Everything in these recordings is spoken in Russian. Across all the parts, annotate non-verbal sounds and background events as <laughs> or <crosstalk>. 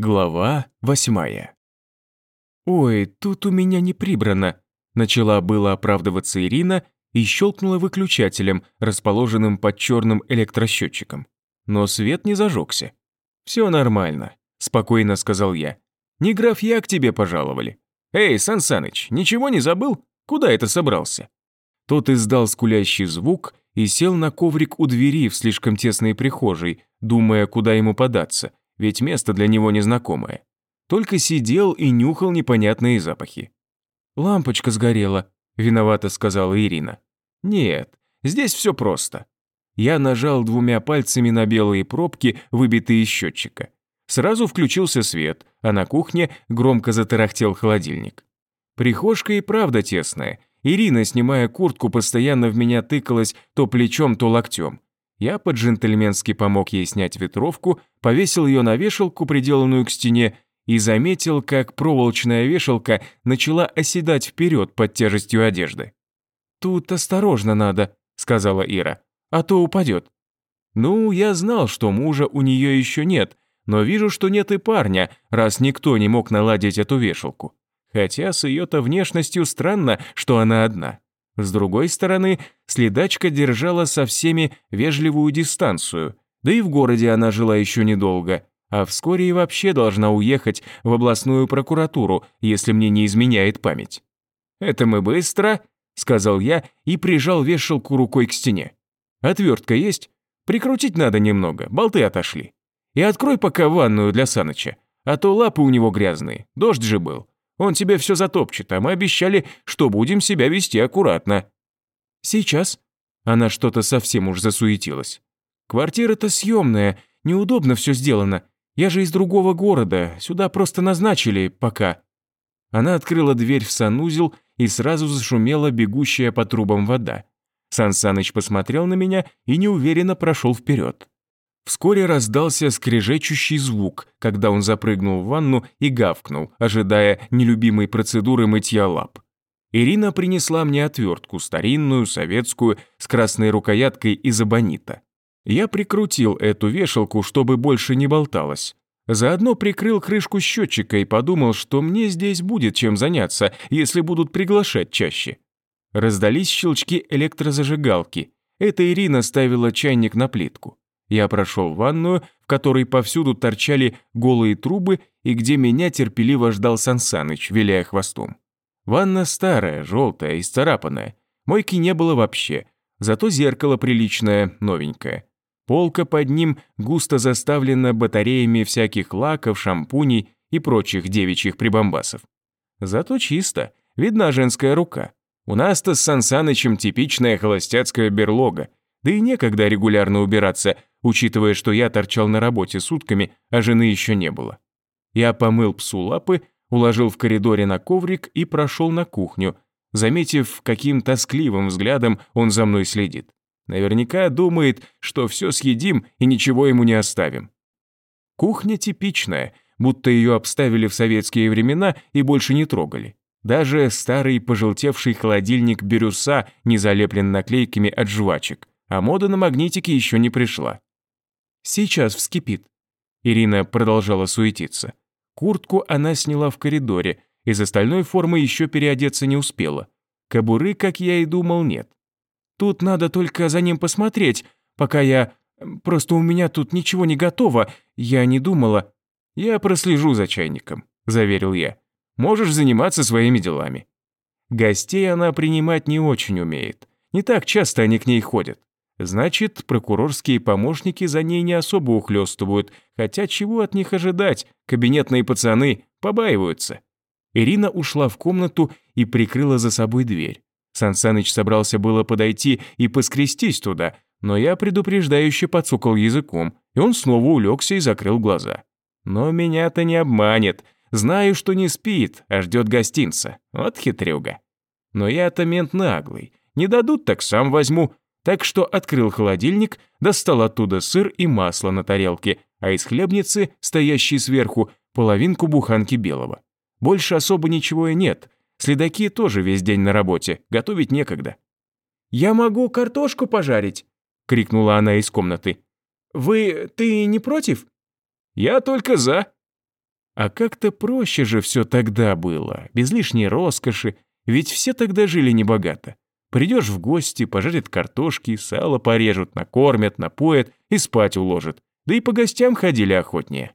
Глава восьмая. «Ой, тут у меня не прибрано», – начала было оправдываться Ирина и щелкнула выключателем, расположенным под черным электросчетчиком. Но свет не зажегся. «Все нормально», – спокойно сказал я. «Не графья к тебе пожаловали. Эй, Сан Саныч, ничего не забыл? Куда это собрался?» Тот издал скулящий звук и сел на коврик у двери в слишком тесной прихожей, думая, куда ему податься – ведь место для него незнакомое. Только сидел и нюхал непонятные запахи. «Лампочка сгорела», – виновато сказала Ирина. «Нет, здесь все просто». Я нажал двумя пальцами на белые пробки, выбитые из счетчика. Сразу включился свет, а на кухне громко затарахтел холодильник. Прихожка и правда тесная. Ирина, снимая куртку, постоянно в меня тыкалась то плечом, то локтем. Я по-джентльменски помог ей снять ветровку, повесил ее на вешалку, приделанную к стене, и заметил, как проволочная вешалка начала оседать вперед под тяжестью одежды. «Тут осторожно надо», — сказала Ира, — «а то упадет». Ну, я знал, что мужа у нее еще нет, но вижу, что нет и парня, раз никто не мог наладить эту вешалку. Хотя с ее-то внешностью странно, что она одна. С другой стороны, следачка держала со всеми вежливую дистанцию, да и в городе она жила еще недолго, а вскоре и вообще должна уехать в областную прокуратуру, если мне не изменяет память. «Это мы быстро», — сказал я и прижал вешалку рукой к стене. «Отвертка есть? Прикрутить надо немного, болты отошли. И открой пока ванную для Саныча, а то лапы у него грязные, дождь же был. Он тебе все затопчет, а мы обещали, что будем себя вести аккуратно». «Сейчас?» Она что-то совсем уж засуетилась. «Квартира-то съемная, неудобно все сделано. Я же из другого города, сюда просто назначили пока». Она открыла дверь в санузел и сразу зашумела бегущая по трубам вода. Сан Саныч посмотрел на меня и неуверенно прошел вперед. Вскоре раздался скрежечущий звук, когда он запрыгнул в ванну и гавкнул, ожидая нелюбимой процедуры мытья лап. Ирина принесла мне отвертку, старинную, советскую, с красной рукояткой из абонита. Я прикрутил эту вешалку, чтобы больше не болталась. Заодно прикрыл крышку счетчика и подумал, что мне здесь будет чем заняться, если будут приглашать чаще. Раздались щелчки электрозажигалки. Это Ирина ставила чайник на плитку. Я прошел в ванную, в которой повсюду торчали голые трубы и где меня терпеливо ждал Сансаныч, виляя хвостом. Ванна старая, желтая, исцарапанная. Мойки не было вообще, зато зеркало приличное, новенькое. Полка под ним густо заставлена батареями всяких лаков, шампуней и прочих девичьих прибамбасов. Зато чисто, видна женская рука. У нас-то с Сансанычем типичная холостяцкая берлога, да и некогда регулярно убираться, учитывая, что я торчал на работе сутками, а жены еще не было. Я помыл псу лапы, уложил в коридоре на коврик и прошел на кухню, заметив, каким тоскливым взглядом он за мной следит. Наверняка думает, что все съедим и ничего ему не оставим. Кухня типичная, будто ее обставили в советские времена и больше не трогали. Даже старый пожелтевший холодильник бирюса не залеплен наклейками от жвачек, а мода на магнитики еще не пришла. Сейчас вскипит. Ирина продолжала суетиться. Куртку она сняла в коридоре, из остальной формы еще переодеться не успела. Кобуры, как я и думал, нет. Тут надо только за ним посмотреть, пока я... Просто у меня тут ничего не готово, я не думала. Я прослежу за чайником, заверил я. Можешь заниматься своими делами. Гостей она принимать не очень умеет. Не так часто они к ней ходят. Значит, прокурорские помощники за ней не особо ухлёстывают, хотя чего от них ожидать, кабинетные пацаны побаиваются. Ирина ушла в комнату и прикрыла за собой дверь. Сансаныч собрался было подойти и поскрестись туда, но я предупреждающе подсукал языком, и он снова улегся и закрыл глаза. Но меня-то не обманет. Знаю, что не спит, а ждет гостинца. Вот хитрюга. Но я-то мент наглый. Не дадут, так сам возьму так что открыл холодильник, достал оттуда сыр и масло на тарелке, а из хлебницы, стоящей сверху, половинку буханки белого. Больше особо ничего и нет. Следаки тоже весь день на работе, готовить некогда. «Я могу картошку пожарить!» — крикнула она из комнаты. «Вы... ты не против?» «Я только за!» А как-то проще же все тогда было, без лишней роскоши, ведь все тогда жили небогато. Придешь в гости, пожарят картошки, сало порежут, накормят, напоят и спать уложат. Да и по гостям ходили охотнее.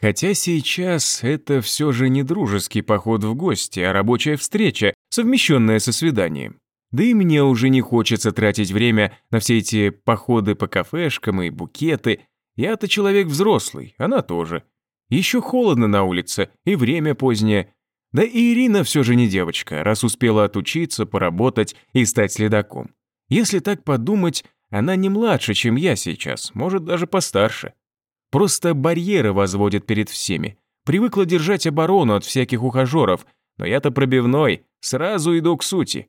Хотя сейчас это все же не дружеский поход в гости, а рабочая встреча, совмещенная со свиданием. Да и мне уже не хочется тратить время на все эти походы по кафешкам и букеты. Я-то человек взрослый, она тоже. Еще холодно на улице, и время позднее. Да и Ирина все же не девочка, раз успела отучиться, поработать и стать следаком. Если так подумать, она не младше, чем я сейчас, может даже постарше. Просто барьеры возводит перед всеми. Привыкла держать оборону от всяких ухажеров, но я-то пробивной, сразу иду к сути.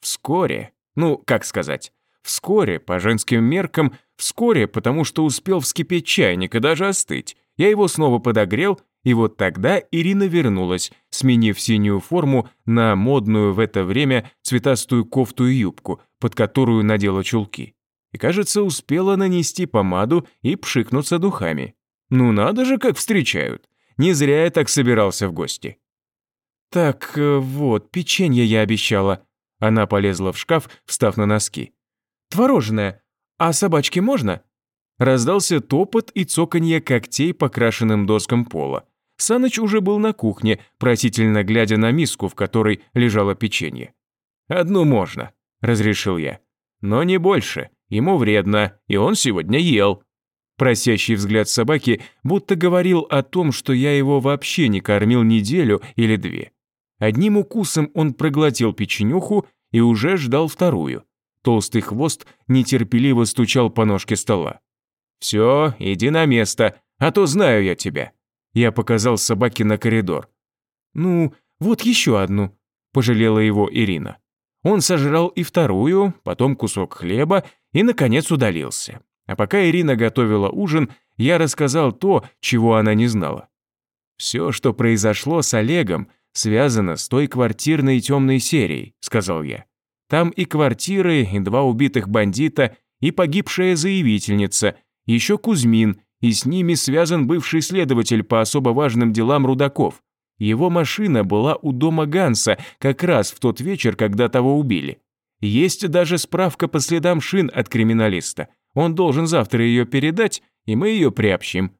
Вскоре, ну, как сказать, вскоре, по женским меркам, вскоре, потому что успел вскипеть чайник и даже остыть. Я его снова подогрел, и вот тогда Ирина вернулась, сменив синюю форму на модную в это время цветастую кофту и юбку, под которую надела чулки и, кажется, успела нанести помаду и пшикнуться духами. Ну надо же, как встречают. Не зря я так собирался в гости. Так, э, вот, печенье я обещала. Она полезла в шкаф, встав на носки. Творожное. А собачке можно? Раздался топот и цоканье когтей по крашенным доскам пола. Саныч уже был на кухне, просительно глядя на миску, в которой лежало печенье. «Одну можно», — разрешил я. «Но не больше. Ему вредно, и он сегодня ел». Просящий взгляд собаки будто говорил о том, что я его вообще не кормил неделю или две. Одним укусом он проглотил печенюху и уже ждал вторую. Толстый хвост нетерпеливо стучал по ножке стола. «Все, иди на место, а то знаю я тебя». Я показал собаке на коридор. «Ну, вот еще одну», – пожалела его Ирина. Он сожрал и вторую, потом кусок хлеба и, наконец, удалился. А пока Ирина готовила ужин, я рассказал то, чего она не знала. «Все, что произошло с Олегом, связано с той квартирной темной серией», — сказал я. «Там и квартиры, и два убитых бандита, и погибшая заявительница, еще Кузьмин, и с ними связан бывший следователь по особо важным делам Рудаков. Его машина была у дома Ганса как раз в тот вечер, когда того убили. Есть даже справка по следам шин от криминалиста. Он должен завтра ее передать, и мы ее приобщим».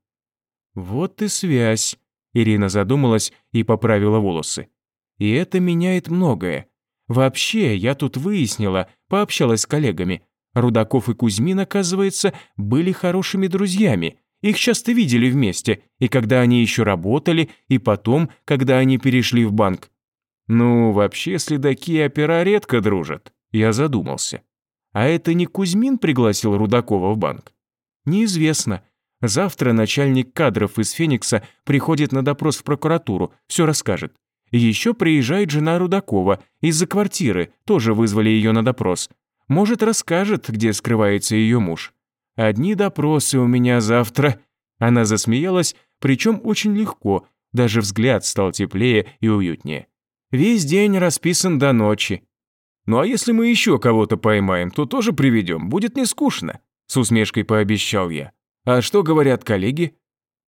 «Вот и связь», — Ирина задумалась и поправила волосы. «И это меняет многое. Вообще, я тут выяснила, пообщалась с коллегами. Рудаков и Кузьмин, оказывается, были хорошими друзьями. Их часто видели вместе, и когда они еще работали, и потом, когда они перешли в банк. Ну, вообще, следаки и опера редко дружат. Я задумался. А это не Кузьмин пригласил Рудакова в банк? Неизвестно. Завтра начальник кадров из Феникса приходит на допрос в прокуратуру, все расскажет. Еще приезжает жена Рудакова, из-за квартиры, тоже вызвали ее на допрос. Может, расскажет, где скрывается ее муж. Одни допросы у меня завтра. Она засмеялась, причем очень легко, даже взгляд стал теплее и уютнее. Весь день расписан до ночи. Ну а если мы еще кого-то поймаем, то тоже приведем, будет не скучно», с усмешкой пообещал я. «А что говорят коллеги?»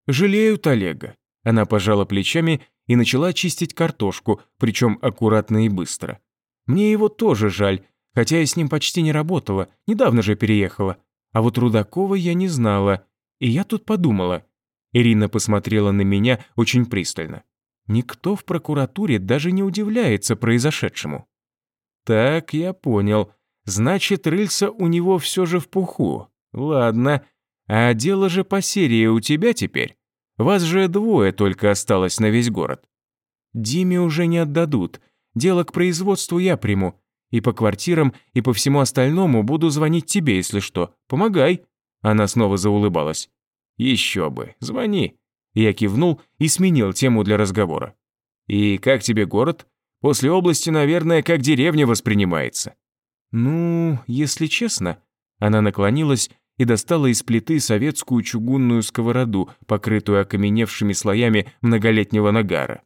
«Жалеют Олега». Она пожала плечами и начала чистить картошку, причем аккуратно и быстро. «Мне его тоже жаль, хотя я с ним почти не работала, недавно же переехала. А вот Рудакова я не знала, и я тут подумала». Ирина посмотрела на меня очень пристально. Никто в прокуратуре даже не удивляется произошедшему. Так, я понял. Значит, рыльца у него все же в пуху. Ладно. А дело же по серии у тебя теперь. Вас же двое только осталось на весь город. Диме уже не отдадут. Дело к производству я приму. И по квартирам, и по всему остальному буду звонить тебе, если что. Помогай. Она снова заулыбалась. Еще бы, звони. Я кивнул и сменил тему для разговора. И как тебе город? После области, наверное, как деревня воспринимается». «Ну, если честно...» Она наклонилась и достала из плиты советскую чугунную сковороду, покрытую окаменевшими слоями многолетнего нагара.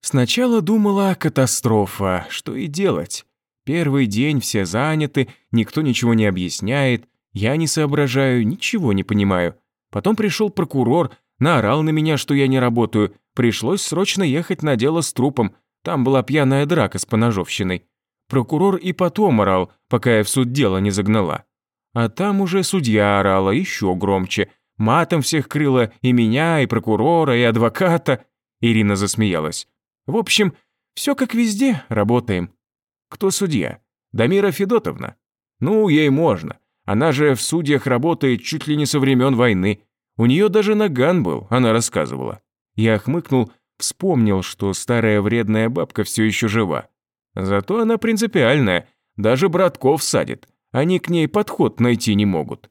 Сначала думала, катастрофа, что и делать. Первый день все заняты, никто ничего не объясняет, я не соображаю, ничего не понимаю. Потом пришел прокурор, Наорал на меня, что я не работаю. Пришлось срочно ехать на дело с трупом. Там была пьяная драка с поножовщиной. Прокурор и потом орал, пока я в суд дело не загнала. А там уже судья орала еще громче. Матом всех крыла и меня, и прокурора, и адвоката. Ирина засмеялась. В общем, все как везде, работаем. Кто судья? Дамира Федотовна. Ну, ей можно. Она же в судьях работает чуть ли не со времен войны. У нее даже наган был, она рассказывала. Я хмыкнул, вспомнил, что старая вредная бабка все еще жива. Зато она принципиальная, даже братков садит. Они к ней подход найти не могут.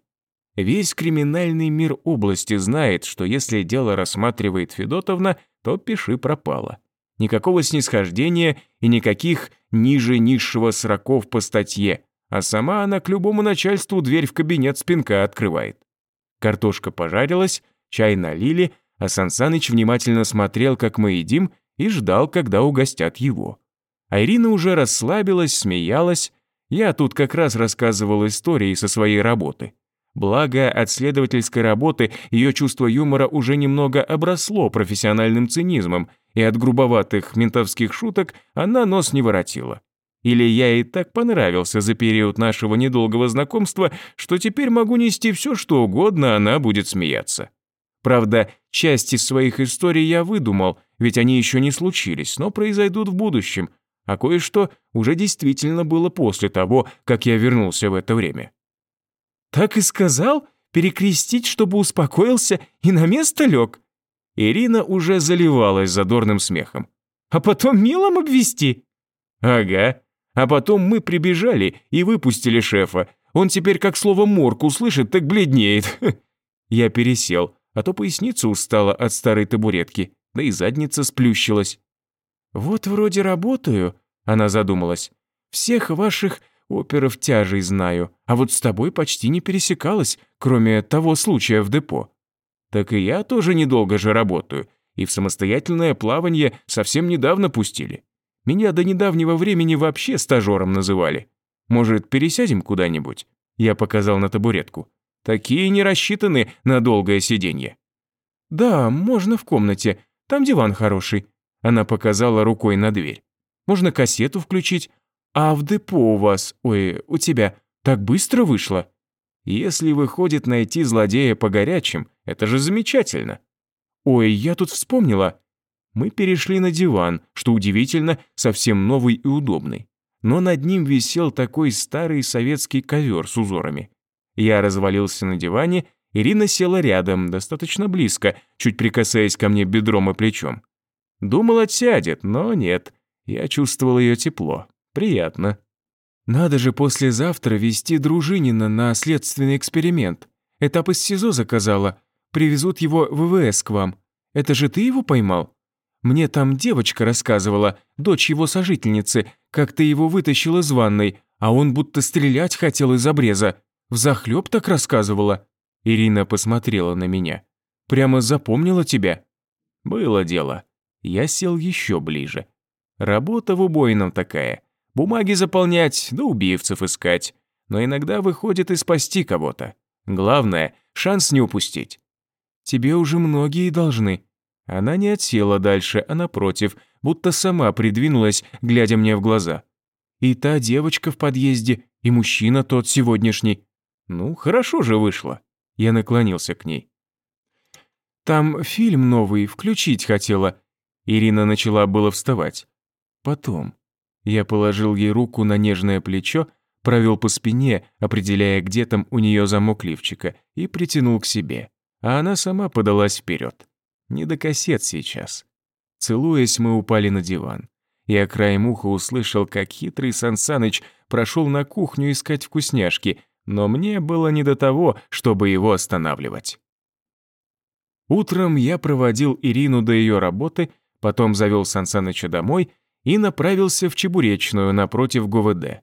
Весь криминальный мир области знает, что если дело рассматривает Федотовна, то пиши пропало. Никакого снисхождения и никаких ниже низшего сроков по статье, а сама она к любому начальству дверь в кабинет спинка открывает. Картошка пожарилась, чай налили, а Сансаныч внимательно смотрел, как мы едим, и ждал, когда угостят его. А Ирина уже расслабилась, смеялась. Я тут как раз рассказывал истории со своей работы. Благо, от следовательской работы ее чувство юмора уже немного обросло профессиональным цинизмом, и от грубоватых ментовских шуток она нос не воротила. Или я ей так понравился за период нашего недолгого знакомства, что теперь могу нести все, что угодно, она будет смеяться. Правда, часть из своих историй я выдумал, ведь они еще не случились, но произойдут в будущем, а кое-что уже действительно было после того, как я вернулся в это время. «Так и сказал? Перекрестить, чтобы успокоился и на место лег?» Ирина уже заливалась задорным смехом. «А потом милом обвести?» «Ага. А потом мы прибежали и выпустили шефа. Он теперь как слово «морг» услышит, так бледнеет». <laughs> Я пересел, а то поясница устала от старой табуретки, да и задница сплющилась. «Вот вроде работаю», — она задумалась. «Всех ваших оперов тяжей знаю, а вот с тобой почти не пересекалась, кроме того случая в депо. Так и я тоже недолго же работаю, и в самостоятельное плавание совсем недавно пустили. Меня до недавнего времени вообще стажером называли. Может, пересядем куда-нибудь?» Я показал на табуретку. «Такие не рассчитаны на долгое сиденье». «Да, можно в комнате. Там диван хороший». Она показала рукой на дверь. «Можно кассету включить. А в депо у вас, ой, у тебя, так быстро вышло?» «Если выходит найти злодея по горячим, это же замечательно». «Ой, я тут вспомнила. Мы перешли на диван, что удивительно, совсем новый и удобный. Но над ним висел такой старый советский ковер с узорами. Я развалился на диване, Ирина села рядом, достаточно близко, чуть прикасаясь ко мне бедром и плечом. Думал, отсядет, но нет. Я чувствовал ее тепло. Приятно. Надо же послезавтра вести Дружинина на следственный эксперимент. Этап из СИЗО заказала. Привезут его в ВВС к вам. Это же ты его поймал? Мне там девочка рассказывала, дочь его сожительницы, как ты его вытащил из ванной, а он будто стрелять хотел из обреза. Взахлеб так рассказывала». Ирина посмотрела на меня. «Прямо запомнила тебя?» «Было дело. Я сел еще ближе. Работа в убойном такая. Бумаги заполнять, да убивцев искать. Но иногда выходит и спасти кого-то. Главное, шанс не упустить. Тебе уже многие должны», она не отсела дальше, а напротив, будто сама придвинулась, глядя мне в глаза. И та девочка в подъезде, и мужчина тот сегодняшний. Ну, хорошо же вышло. Я наклонился к ней. Там фильм новый, включить хотела. Ирина начала было вставать. Потом. Я положил ей руку на нежное плечо, провел по спине, определяя, где там у нее замок лифчика, и притянул к себе. А она сама подалась вперед. Не до кассет сейчас. Целуясь, мы упали на диван. Я краем уха услышал, как хитрый Сансаныч прошел на кухню искать вкусняшки, но мне было не до того, чтобы его останавливать. Утром я проводил Ирину до ее работы, потом завел Сансаныча домой и направился в Чебуречную напротив ГУВД.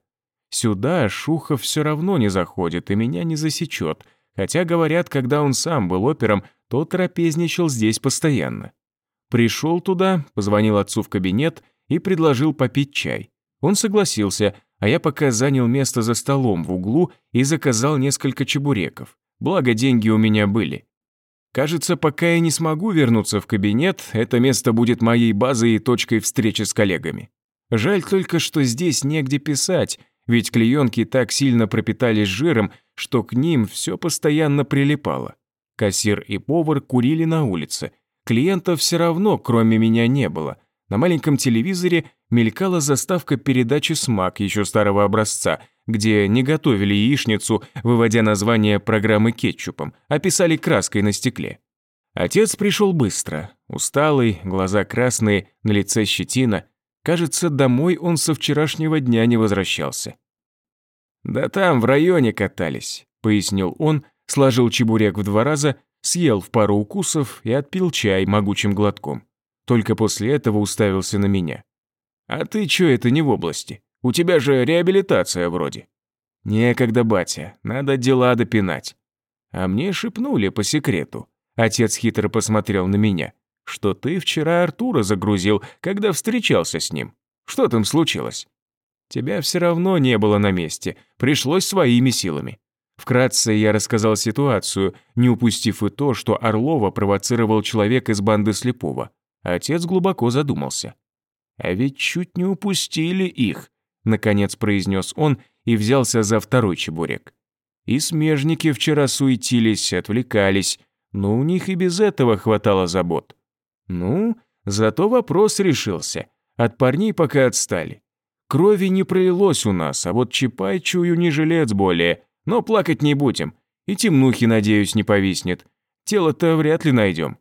Сюда Шухов все равно не заходит и меня не засечет, хотя, говорят, когда он сам был опером, тот трапезничал здесь постоянно. Пришел туда, позвонил отцу в кабинет и предложил попить чай. Он согласился, а я пока занял место за столом в углу и заказал несколько чебуреков, благо деньги у меня были. Кажется, пока я не смогу вернуться в кабинет, это место будет моей базой и точкой встречи с коллегами. Жаль только, что здесь негде писать, ведь клеенки так сильно пропитались жиром, что к ним все постоянно прилипало. Кассир и повар курили на улице. Клиентов все равно, кроме меня, не было. На маленьком телевизоре мелькала заставка передачи «Смак» еще старого образца, где не готовили яичницу, выводя название программы кетчупом, а писали краской на стекле. Отец пришел быстро, усталый, глаза красные, на лице щетина. Кажется, домой он со вчерашнего дня не возвращался. «Да там, в районе катались», — пояснил он, сложил чебурек в два раза, съел в пару укусов и отпил чай могучим глотком. Только после этого уставился на меня. «А ты чё это не в области? У тебя же реабилитация вроде». «Некогда, батя, надо дела допинать». А мне шепнули по секрету. Отец хитро посмотрел на меня, что ты вчера Артура загрузил, когда встречался с ним. Что там случилось? Тебя все равно не было на месте, пришлось своими силами. Вкратце я рассказал ситуацию, не упустив и то, что Орлова провоцировал человек из банды Слепого. Отец глубоко задумался. «А ведь чуть не упустили их», — наконец произнес он и взялся за второй чебурек. И смежники вчера суетились, отвлекались, но у них и без этого хватало забот. Ну, зато вопрос решился. От парней пока отстали. Крови не пролилось у нас, а вот Чапай, чую, не жилец более. Но плакать не будем. И темнухи, надеюсь, не повиснет. Тело-то вряд ли найдем.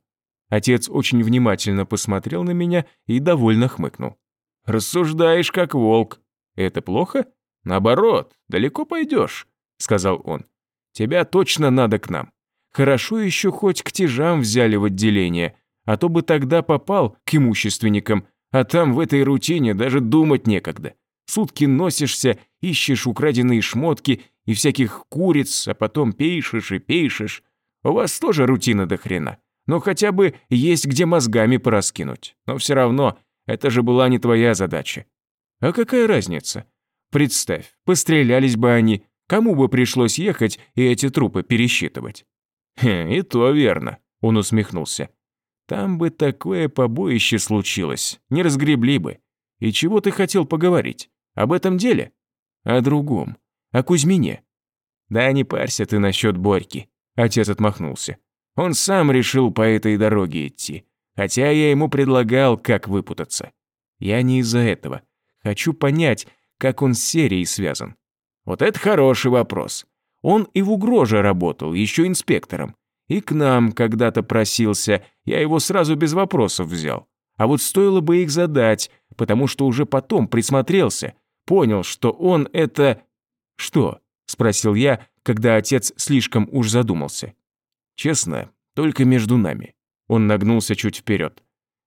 Отец очень внимательно посмотрел на меня и довольно хмыкнул. «Рассуждаешь, как волк. Это плохо? Наоборот, далеко пойдешь», — сказал он. «Тебя точно надо к нам. Хорошо еще хоть к тяжам взяли в отделение, а то бы тогда попал к имущественникам, а там в этой рутине даже думать некогда. Сутки носишься, ищешь украденные шмотки и всяких куриц, а потом пейшешь и пейшешь. У вас тоже рутина до хрена но хотя бы есть где мозгами пораскинуть. Но все равно, это же была не твоя задача. А какая разница? Представь, пострелялись бы они, кому бы пришлось ехать и эти трупы пересчитывать? Хе, и то верно, он усмехнулся. Там бы такое побоище случилось, не разгребли бы. И чего ты хотел поговорить? Об этом деле? О другом. О Кузьмине. Да не парься ты насчет Борьки. Отец отмахнулся. Он сам решил по этой дороге идти, хотя я ему предлагал, как выпутаться. Я не из-за этого. Хочу понять, как он с серией связан. Вот это хороший вопрос. Он и в угроже работал, еще инспектором. И к нам когда-то просился, я его сразу без вопросов взял. А вот стоило бы их задать, потому что уже потом присмотрелся, понял, что он это... «Что?» – спросил я, когда отец слишком уж задумался. Честно, только между нами. Он нагнулся чуть вперед.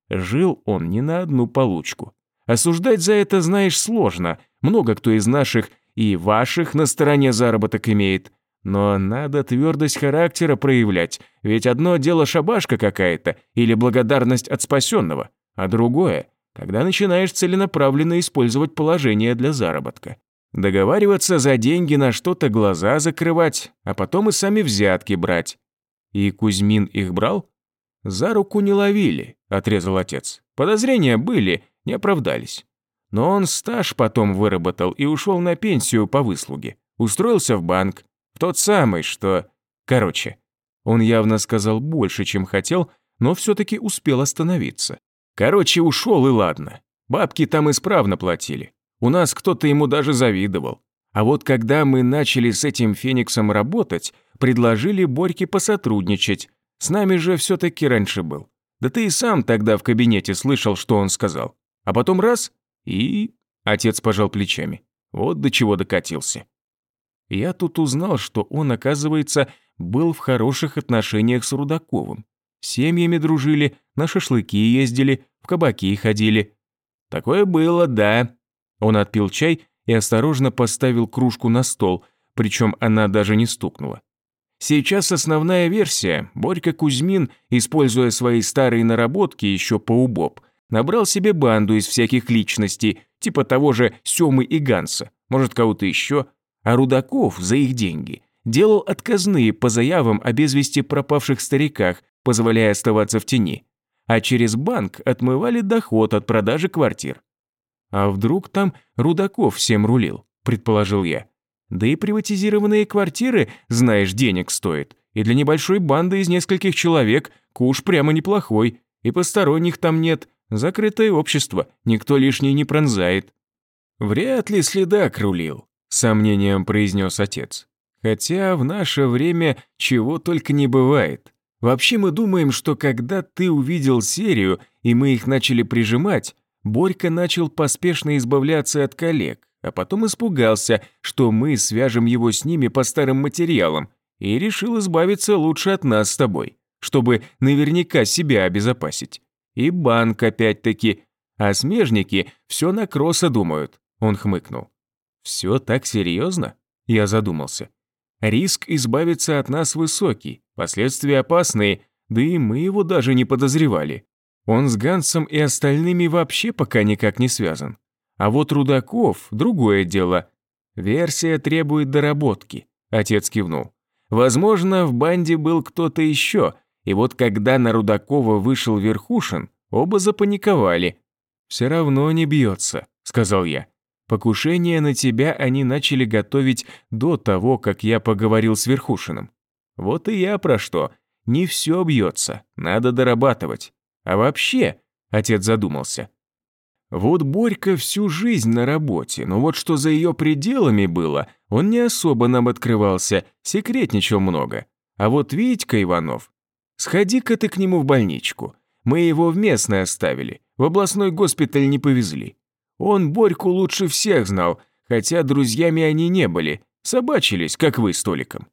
Жил он не на одну получку. Осуждать за это, знаешь, сложно. Много кто из наших и ваших на стороне заработок имеет. Но надо твердость характера проявлять, ведь одно дело шабашка какая-то или благодарность от спасенного, а другое, когда начинаешь целенаправленно использовать положение для заработка. Договариваться за деньги на что-то глаза закрывать, а потом и сами взятки брать. И Кузьмин их брал? За руку не ловили, отрезал отец. Подозрения были, не оправдались. Но он стаж потом выработал и ушел на пенсию по выслуге. Устроился в банк. В тот самый, что... Короче, он явно сказал больше, чем хотел, но все-таки успел остановиться. Короче, ушел и ладно. Бабки там исправно платили. У нас кто-то ему даже завидовал. А вот когда мы начали с этим Фениксом работать, предложили Борьке посотрудничать. С нами же все-таки раньше был. Да ты и сам тогда в кабинете слышал, что он сказал. А потом раз – и... Отец пожал плечами. Вот до чего докатился. Я тут узнал, что он, оказывается, был в хороших отношениях с Рудаковым. Семьями дружили, на шашлыки ездили, в кабаки ходили. Такое было, да. Он отпил чай и осторожно поставил кружку на стол, причем она даже не стукнула. Сейчас основная версия. Борька Кузьмин, используя свои старые наработки еще по УБОП, набрал себе банду из всяких личностей, типа того же Семы и Ганса, может кого-то еще, а Рудаков за их деньги делал отказные по заявам о без пропавших стариках, позволяя оставаться в тени. А через банк отмывали доход от продажи квартир. А вдруг там Рудаков всем рулил, предположил я. Да и приватизированные квартиры, знаешь, денег стоят. И для небольшой банды из нескольких человек куш прямо неплохой. И посторонних там нет. Закрытое общество, никто лишний не пронзает. Вряд ли следак рулил, сомнением произнес отец. Хотя в наше время чего только не бывает. Вообще мы думаем, что когда ты увидел серию, и мы их начали прижимать, Борька начал поспешно избавляться от коллег, а потом испугался, что мы свяжем его с ними по старым материалам, и решил избавиться лучше от нас с тобой, чтобы наверняка себя обезопасить. И банк опять-таки. А смежники все на кросса думают, он хмыкнул. Все так серьезно? Я задумался. Риск избавиться от нас высокий, последствия опасные, да и мы его даже не подозревали. Он с Гансом и остальными вообще пока никак не связан. А вот Рудаков – другое дело. Версия требует доработки, отец кивнул. Возможно, в банде был кто-то еще, и вот когда на Рудакова вышел Верхушин, оба запаниковали. «Все равно не бьется», – сказал я. Покушение на тебя они начали готовить до того, как я поговорил с Верхушиным. Вот и я про что. Не все бьется, надо дорабатывать. А вообще, отец задумался. Вот Борька всю жизнь на работе, но вот что за ее пределами было, он не особо нам открывался, секретничал много. А вот Витька Иванов, сходи-ка ты к нему в больничку. Мы его в местное оставили, в областной госпиталь не повезли. Он Борьку лучше всех знал, хотя друзьями они не были, собачились, как вы с Толиком.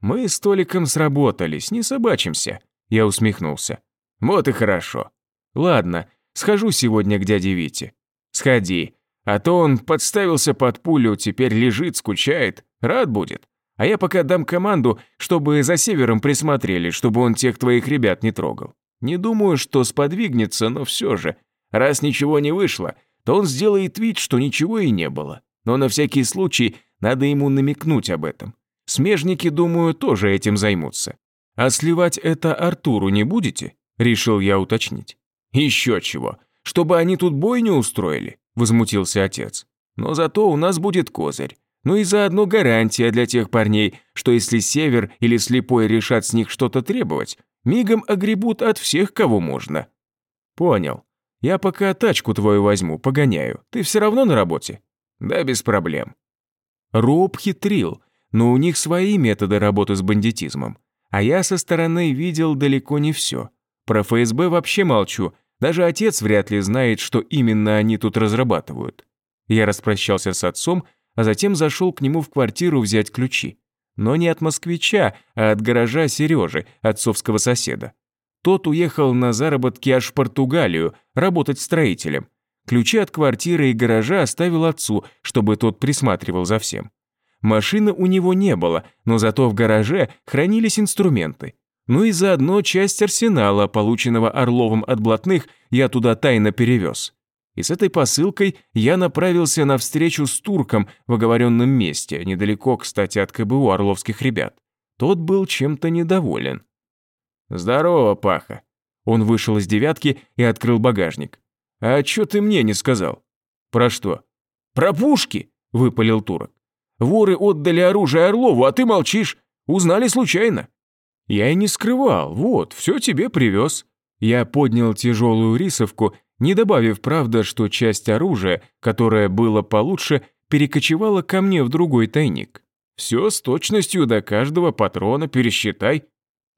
Мы с Толиком сработались, не собачимся, я усмехнулся. Вот и хорошо. Ладно, схожу сегодня к дяде Вите. Сходи, а то он подставился под пулю, теперь лежит, скучает, рад будет. А я пока дам команду, чтобы за севером присмотрели, чтобы он тех твоих ребят не трогал. Не думаю, что сподвигнется, но все же. Раз ничего не вышло, то он сделает вид, что ничего и не было. Но на всякий случай надо ему намекнуть об этом. Смежники, думаю, тоже этим займутся. А сливать это Артуру не будете? Решил я уточнить. Еще чего. Чтобы они тут бой не устроили, возмутился отец. Но зато у нас будет козырь. Ну и заодно гарантия для тех парней, что если Север или Слепой решат с них что-то требовать, мигом огребут от всех, кого можно. Понял. Я пока тачку твою возьму, погоняю. Ты все равно на работе?» «Да, без проблем». Роб хитрил, но у них свои методы работы с бандитизмом. А я со стороны видел далеко не все. Про ФСБ вообще молчу, даже отец вряд ли знает, что именно они тут разрабатывают. Я распрощался с отцом, а затем зашел к нему в квартиру взять ключи. Но не от москвича, а от гаража Сережи, отцовского соседа. Тот уехал на заработки аж в Португалию, работать строителем. Ключи от квартиры и гаража оставил отцу, чтобы тот присматривал за всем. Машины у него не было, но зато в гараже хранились инструменты. Ну и заодно часть арсенала, полученного Орловым от блатных, я туда тайно перевез. И с этой посылкой я направился на встречу с турком в оговоренном месте, недалеко, кстати, от КБУ орловских ребят. Тот был чем-то недоволен. «Здорово, Паха». Он вышел из девятки и открыл багажник. «А чё ты мне не сказал?» «Про что?» «Про пушки!» – выпалил турок. «Воры отдали оружие Орлову, а ты молчишь. Узнали случайно». «Я и не скрывал. Вот, все тебе привез». Я поднял тяжелую рисовку, не добавив, правда, что часть оружия, которое было получше, перекочевала ко мне в другой тайник. Все с точностью до каждого патрона пересчитай.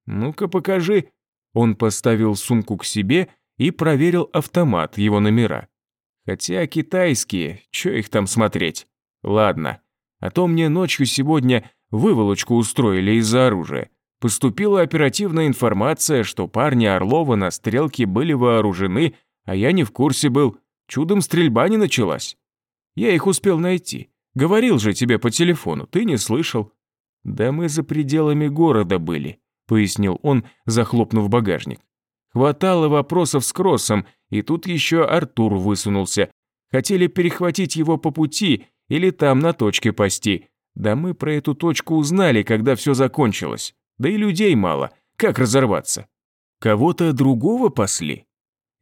«Ну-ка покажи». Он поставил сумку к себе и проверил автомат, его номера. Хотя китайские, чё их там смотреть? Ладно, а то мне ночью сегодня выволочку устроили из-за оружия. Поступила оперативная информация, что парни Орлова на стрелке были вооружены, а я не в курсе был. Чудом стрельба не началась. Я их успел найти. Говорил же тебе по телефону, ты не слышал. Да мы за пределами города были пояснил он, захлопнув багажник. Хватало вопросов с Кроссом, и тут еще Артур высунулся. Хотели перехватить его по пути или там на точке пасти. Да мы про эту точку узнали, когда все закончилось. Да и людей мало. Как разорваться? Кого-то другого пасли?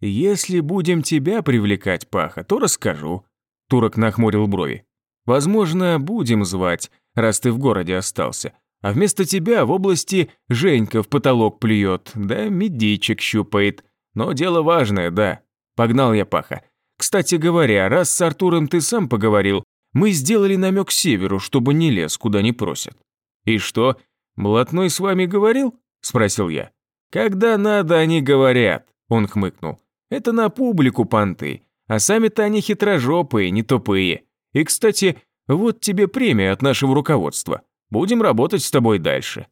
Если будем тебя привлекать, Паха, то расскажу. Турок нахмурил брови. Возможно, будем звать, раз ты в городе остался. А вместо тебя в области Женька в потолок плюет, да медичек щупает. Но дело важное, да. Погнал я, Паха. Кстати говоря, раз с Артуром ты сам поговорил, мы сделали намек северу, чтобы не лез, куда не просят. И что, Блатной с вами говорил? Спросил я. Когда надо, они говорят, он хмыкнул. Это на публику понты, а сами-то они хитрожопые, не тупые. И, кстати, вот тебе премия от нашего руководства. Будем работать с тобой дальше».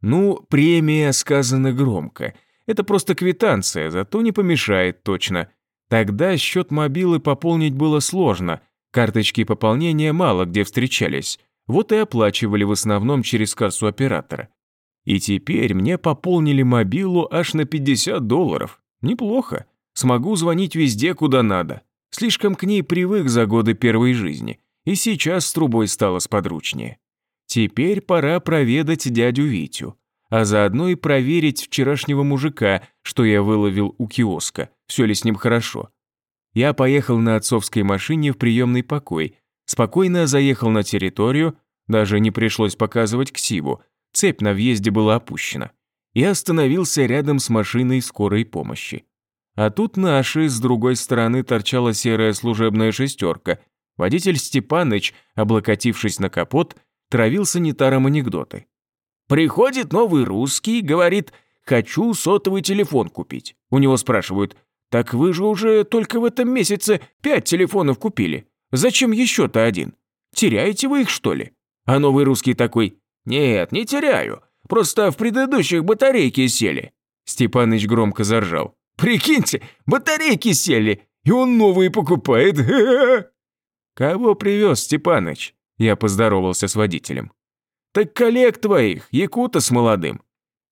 «Ну, премия сказано громко. Это просто квитанция, зато не помешает точно. Тогда счет мобилы пополнить было сложно, карточки пополнения мало где встречались, вот и оплачивали в основном через кассу оператора. И теперь мне пополнили мобилу аж на 50 долларов. Неплохо. Смогу звонить везде, куда надо. Слишком к ней привык за годы первой жизни, и сейчас с трубой стало сподручнее. Теперь пора проведать дядю Витю, а заодно и проверить вчерашнего мужика, что я выловил у киоска, все ли с ним хорошо. Я поехал на отцовской машине в приемный покой, спокойно заехал на территорию, даже не пришлось показывать ксиву, цепь на въезде была опущена, и остановился рядом с машиной скорой помощи. А тут наши, с другой стороны торчала серая служебная шестерка. Водитель Степаныч, облокотившись на капот, травил санитаром анекдоты. Приходит новый русский, говорит, хочу сотовый телефон купить. У него спрашивают, так вы же уже только в этом месяце пять телефонов купили. Зачем еще-то один? Теряете вы их, что ли? А новый русский такой, нет, не теряю, просто в предыдущих батарейки сели. Степаныч громко заржал. Прикиньте, батарейки сели, и он новые покупает. <laughs> Кого привез Степаныч? Я поздоровался с водителем. «Так коллег твоих, Якута с молодым».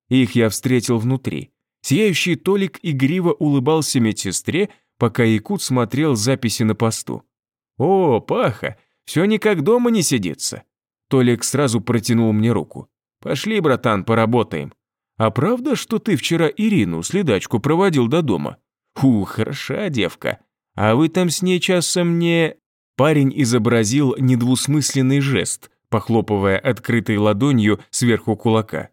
Их я встретил внутри. Сияющий Толик игриво улыбался медсестре, пока Якут смотрел записи на посту. «О, Паха, все никак дома не сидится». Толик сразу протянул мне руку. «Пошли, братан, поработаем». «А правда, что ты вчера Ирину, следачку, проводил до дома?» «Фу, хороша девка. А вы там с ней часом не...» Парень изобразил недвусмысленный жест, похлопывая открытой ладонью сверху кулака.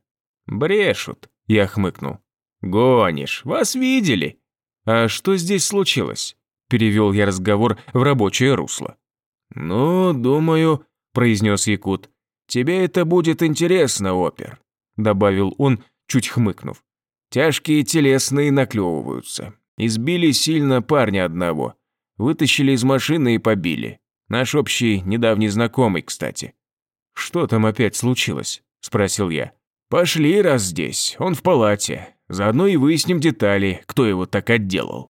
«Брешут», — я хмыкнул. «Гонишь, вас видели». «А что здесь случилось?» — перевел я разговор в рабочее русло. «Ну, думаю», — произнес Якут, — «тебе это будет интересно, опер», — добавил он, чуть хмыкнув. «Тяжкие телесные наклевываются. Избили сильно парня одного. Вытащили из машины и побили. Наш общий недавний знакомый, кстати». «Что там опять случилось?» – спросил я. «Пошли, раз здесь, он в палате. Заодно и выясним детали, кто его так отделал».